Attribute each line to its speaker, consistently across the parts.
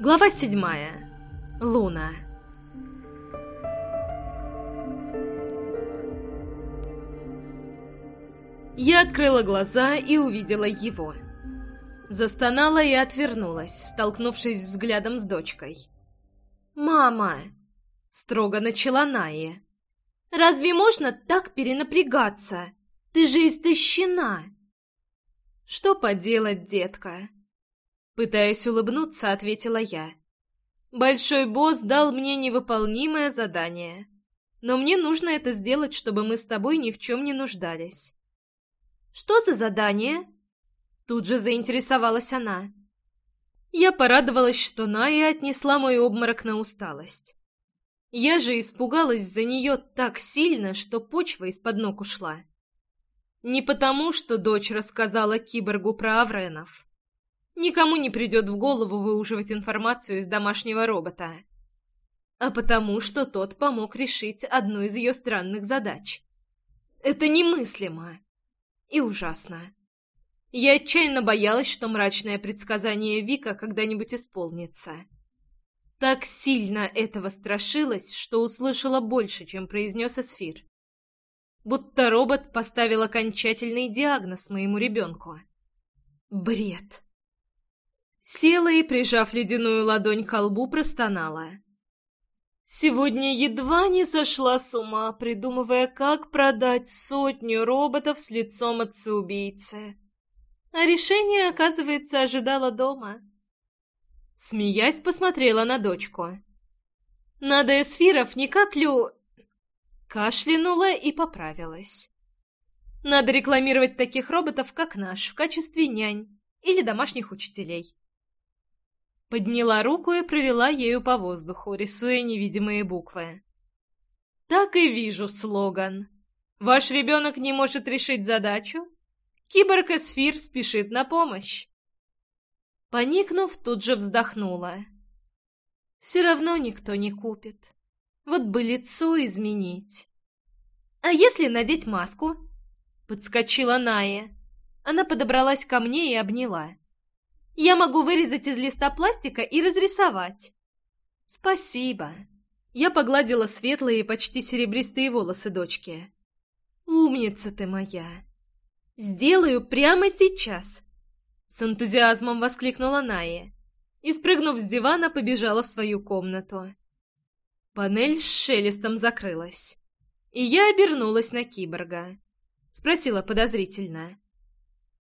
Speaker 1: Глава седьмая. Луна. Я открыла глаза и увидела его. Застонала и отвернулась, столкнувшись взглядом с дочкой. «Мама!» — строго начала Ная. «Разве можно так перенапрягаться? Ты же истощена!» «Что поделать, детка?» Пытаясь улыбнуться, ответила я. «Большой босс дал мне невыполнимое задание. Но мне нужно это сделать, чтобы мы с тобой ни в чем не нуждались». «Что за задание?» Тут же заинтересовалась она. Я порадовалась, что Ная отнесла мой обморок на усталость. Я же испугалась за нее так сильно, что почва из-под ног ушла. Не потому, что дочь рассказала киборгу про Авренов. Никому не придет в голову выуживать информацию из домашнего робота. А потому, что тот помог решить одну из ее странных задач. Это немыслимо и ужасно. Я отчаянно боялась, что мрачное предсказание Вика когда-нибудь исполнится. Так сильно этого страшилась, что услышала больше, чем произнес Эсфир. Будто робот поставил окончательный диагноз моему ребенку. Бред. Села и, прижав ледяную ладонь к лбу, простонала. Сегодня едва не сошла с ума, придумывая, как продать сотню роботов с лицом отца-убийцы. А решение, оказывается, ожидала дома. Смеясь, посмотрела на дочку. Надо эсфиров никак лю... Кашлянула и поправилась. Надо рекламировать таких роботов, как наш, в качестве нянь или домашних учителей. Подняла руку и провела ею по воздуху, рисуя невидимые буквы. Так и вижу слоган. Ваш ребенок не может решить задачу? Киборг Эсфир спешит на помощь. Поникнув, тут же вздохнула. Все равно никто не купит. Вот бы лицо изменить. А если надеть маску? Подскочила Ная. Она подобралась ко мне и обняла. Я могу вырезать из листа пластика и разрисовать. Спасибо. Я погладила светлые, почти серебристые волосы дочки. Умница ты моя. Сделаю прямо сейчас. С энтузиазмом воскликнула Ная и, спрыгнув с дивана, побежала в свою комнату. Панель с шелестом закрылась, и я обернулась на киборга. Спросила подозрительно.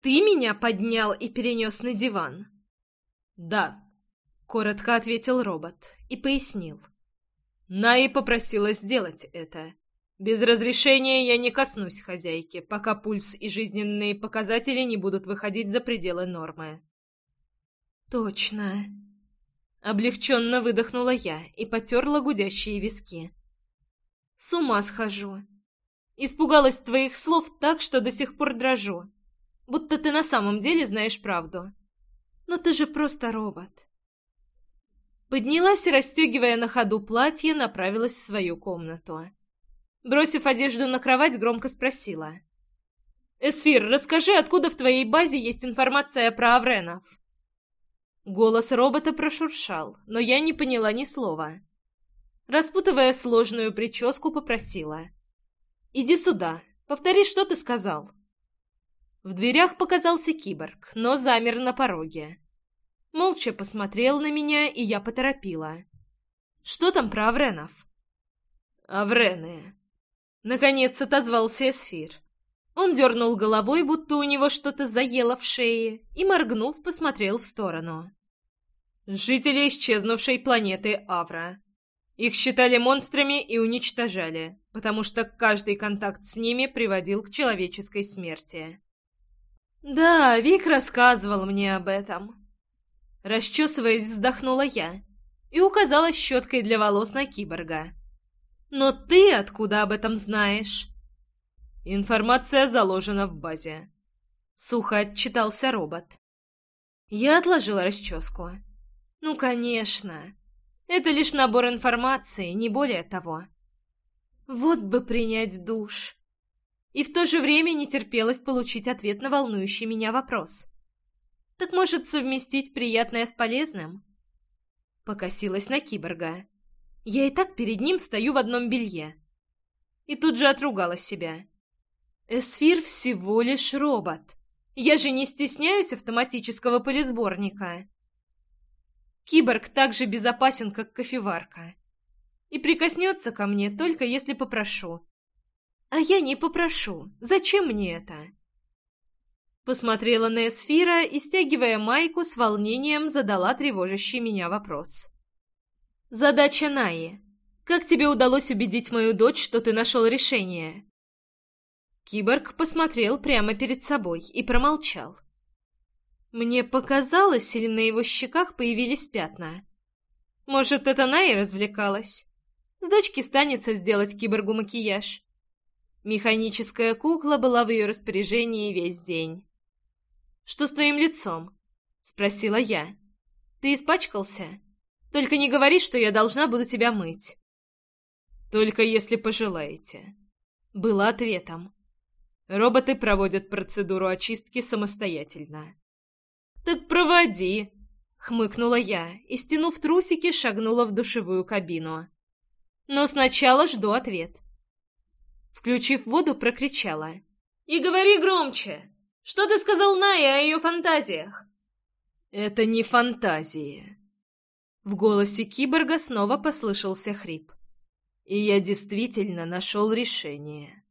Speaker 1: «Ты меня поднял и перенес на диван?» «Да», — коротко ответил робот и пояснил. Наи попросила сделать это. Без разрешения я не коснусь хозяйки, пока пульс и жизненные показатели не будут выходить за пределы нормы. «Точно», Облегченно выдохнула я и потерла гудящие виски. «С ума схожу. Испугалась твоих слов так, что до сих пор дрожу будто ты на самом деле знаешь правду. Но ты же просто робот. Поднялась и, расстегивая на ходу платье, направилась в свою комнату. Бросив одежду на кровать, громко спросила. «Эсфир, расскажи, откуда в твоей базе есть информация про Авренов?» Голос робота прошуршал, но я не поняла ни слова. Распутывая сложную прическу, попросила. «Иди сюда. Повтори, что ты сказал». В дверях показался киборг, но замер на пороге. Молча посмотрел на меня, и я поторопила. «Что там про Авренов?» «Аврены!» Наконец отозвался Эсфир. Он дернул головой, будто у него что-то заело в шее, и, моргнув, посмотрел в сторону. «Жители исчезнувшей планеты Авра. Их считали монстрами и уничтожали, потому что каждый контакт с ними приводил к человеческой смерти. «Да, Вик рассказывал мне об этом». Расчесываясь, вздохнула я и указала щеткой для волос на киборга. «Но ты откуда об этом знаешь?» «Информация заложена в базе», — сухо отчитался робот. Я отложила расческу. «Ну, конечно. Это лишь набор информации, не более того. Вот бы принять душ и в то же время не терпелось получить ответ на волнующий меня вопрос. Так может совместить приятное с полезным? Покосилась на киборга. Я и так перед ним стою в одном белье. И тут же отругала себя. Эсфир всего лишь робот. Я же не стесняюсь автоматического полисборника. Киборг так же безопасен, как кофеварка. И прикоснется ко мне только если попрошу. А я не попрошу. Зачем мне это? Посмотрела на Эсфира и, стягивая майку, с волнением задала тревожащий меня вопрос. «Задача Наи. Как тебе удалось убедить мою дочь, что ты нашел решение?» Киборг посмотрел прямо перед собой и промолчал. Мне показалось, или на его щеках появились пятна. Может, это Наи развлекалась? С дочки станется сделать киборгу макияж. Механическая кукла была в ее распоряжении весь день. «Что с твоим лицом?» — спросила я. «Ты испачкался? Только не говори, что я должна буду тебя мыть». «Только если пожелаете», — было ответом. Роботы проводят процедуру очистки самостоятельно. «Так проводи!» — хмыкнула я и, стянув трусики, шагнула в душевую кабину. «Но сначала жду ответ». Включив воду, прокричала. «И говори громче! Что ты сказал Найе о ее фантазиях?» «Это не фантазии». В голосе киборга снова послышался хрип. «И я действительно нашел решение».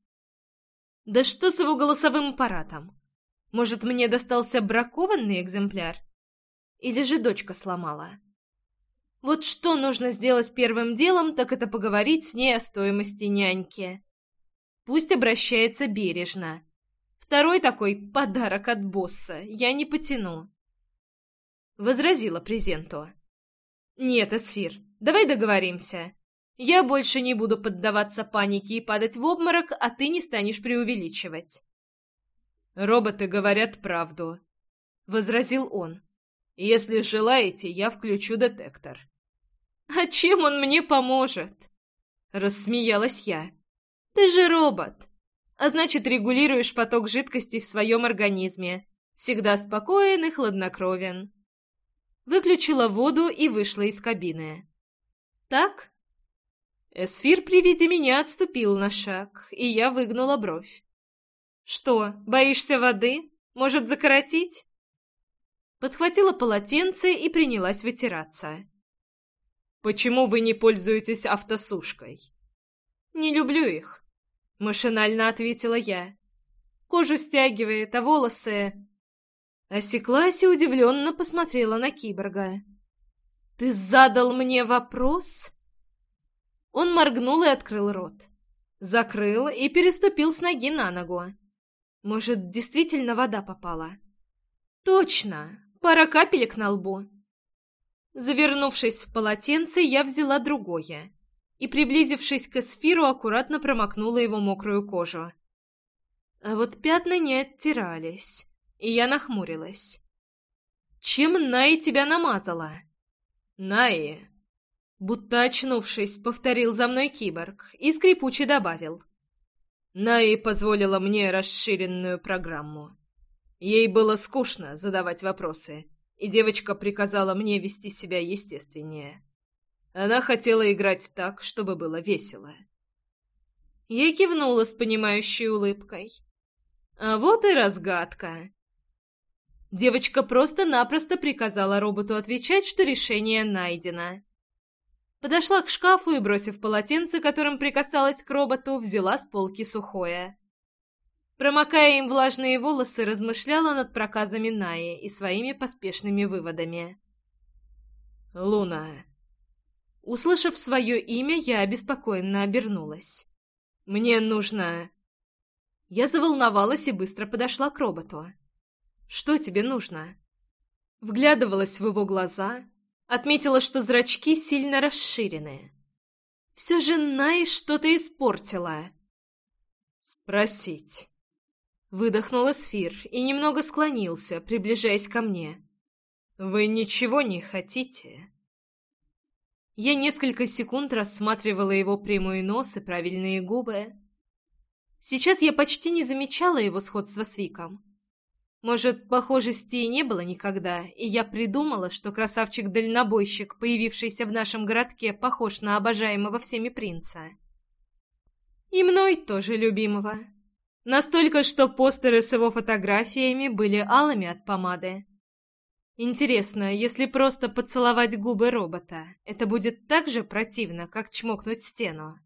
Speaker 1: Да что с его голосовым аппаратом? Может, мне достался бракованный экземпляр? Или же дочка сломала? Вот что нужно сделать первым делом, так это поговорить с ней о стоимости няньки. Пусть обращается бережно. Второй такой подарок от босса я не потяну. Возразила презенту. Нет, Эсфир, давай договоримся. Я больше не буду поддаваться панике и падать в обморок, а ты не станешь преувеличивать. Роботы говорят правду, возразил он. Если желаете, я включу детектор. А чем он мне поможет? Рассмеялась я. Ты же робот. А значит, регулируешь поток жидкости в своем организме. Всегда спокоен и хладнокровен. Выключила воду и вышла из кабины. Так? Эсфир при виде меня отступил на шаг, и я выгнула бровь. «Что, боишься воды? Может, закоротить?» Подхватила полотенце и принялась вытираться. «Почему вы не пользуетесь автосушкой?» «Не люблю их», — машинально ответила я. «Кожу стягивает, а волосы...» Осеклась и удивленно посмотрела на киборга. «Ты задал мне вопрос?» Он моргнул и открыл рот. Закрыл и переступил с ноги на ногу. Может, действительно вода попала? Точно! Пара капелек на лбу. Завернувшись в полотенце, я взяла другое и, приблизившись к эсфиру, аккуратно промокнула его мокрую кожу. А вот пятна не оттирались, и я нахмурилась. «Чем Най тебя намазала?» «Наи, Будто очнувшись, повторил за мной киборг и скрипуче добавил. Наи позволила мне расширенную программу. Ей было скучно задавать вопросы, и девочка приказала мне вести себя естественнее. Она хотела играть так, чтобы было весело. Я кивнула с понимающей улыбкой. А вот и разгадка. Девочка просто-напросто приказала роботу отвечать, что решение найдено. Подошла к шкафу и, бросив полотенце, которым прикасалась к роботу, взяла с полки сухое. Промокая им влажные волосы, размышляла над проказами Наи и своими поспешными выводами. «Луна». Услышав свое имя, я обеспокоенно обернулась. «Мне нужно...» Я заволновалась и быстро подошла к роботу. «Что тебе нужно?» Вглядывалась в его глаза, Отметила, что зрачки сильно расширены. Все же Най что-то испортила. «Спросить». Выдохнул Эсфир и немного склонился, приближаясь ко мне. «Вы ничего не хотите?» Я несколько секунд рассматривала его прямой нос и правильные губы. Сейчас я почти не замечала его сходства с Виком. Может, похожести и не было никогда, и я придумала, что красавчик-дальнобойщик, появившийся в нашем городке, похож на обожаемого всеми принца. И мной тоже любимого. Настолько, что постеры с его фотографиями были алыми от помады. Интересно, если просто поцеловать губы робота, это будет так же противно, как чмокнуть стену?